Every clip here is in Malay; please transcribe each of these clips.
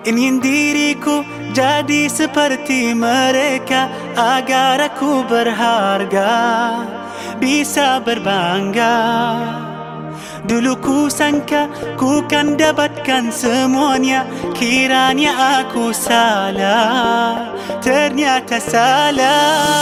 Ingin diriku jadi seperti mereka Agar aku berharga Bisa berbangga. Dulu ku sangka ku kan dapatkan semuanya Kiranya aku salah Ternyata salah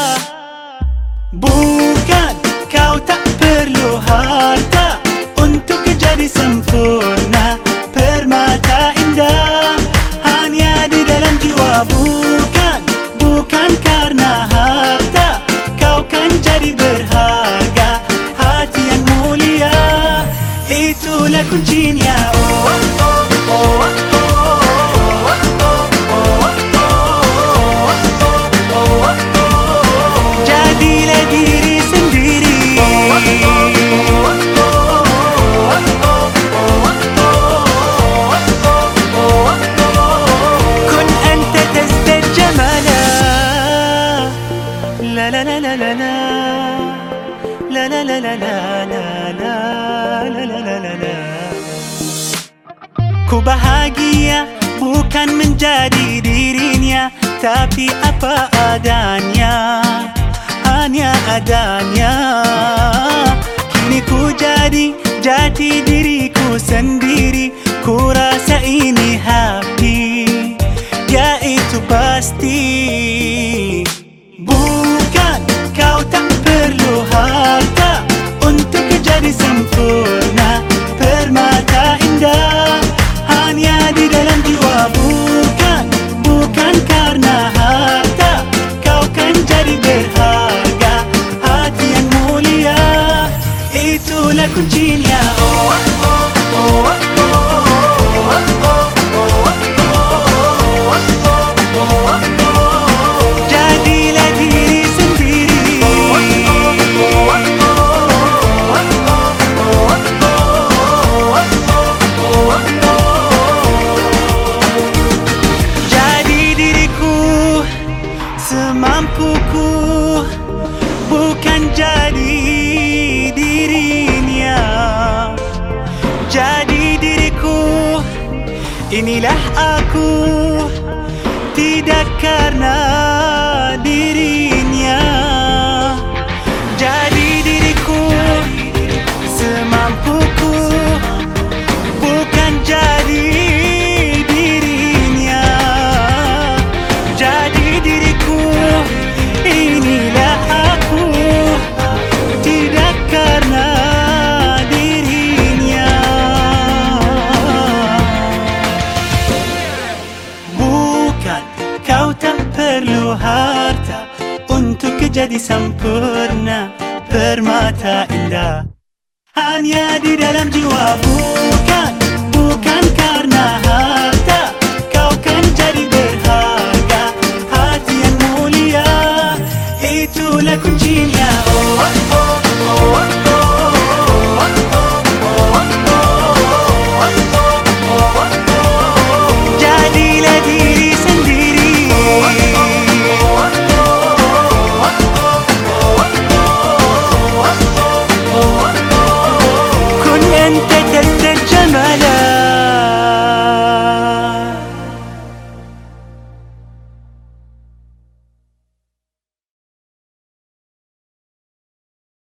لولا كنت جينيا جادي لديري سنديري. كن أنت تزداد جمالا. لا لا لا لا لا, لا. la la la la la la la la la la la la Ku bahagia bukan menjadi dirinya Tapi apa adanya Hanya adanya Kini ku jadi jadi diriku sendiri ku. kuncinya oh, oh, oh, Jadilah diri sendiri. Jadi diriku semampuku Bukan jadi Inilah aku. Tidak karena perlu harta Untuk jadi sempurna Permata indah. Hanya di dalam jiwa bukan Bukan karena harta